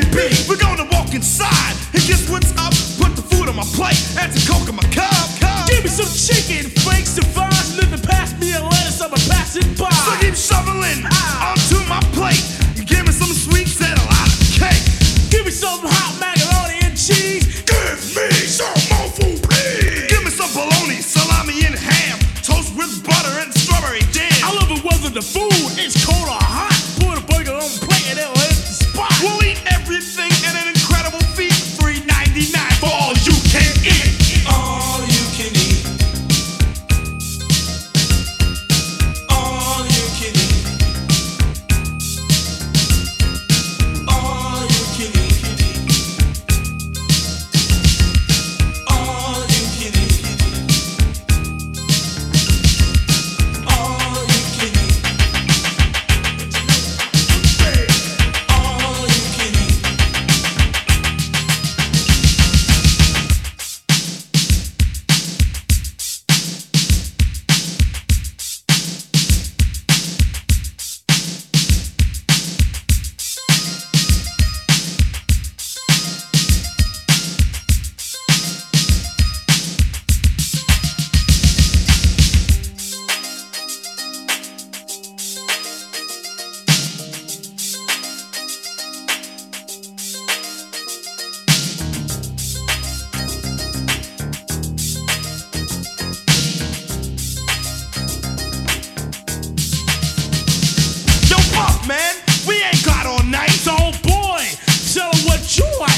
can.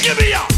Give me up.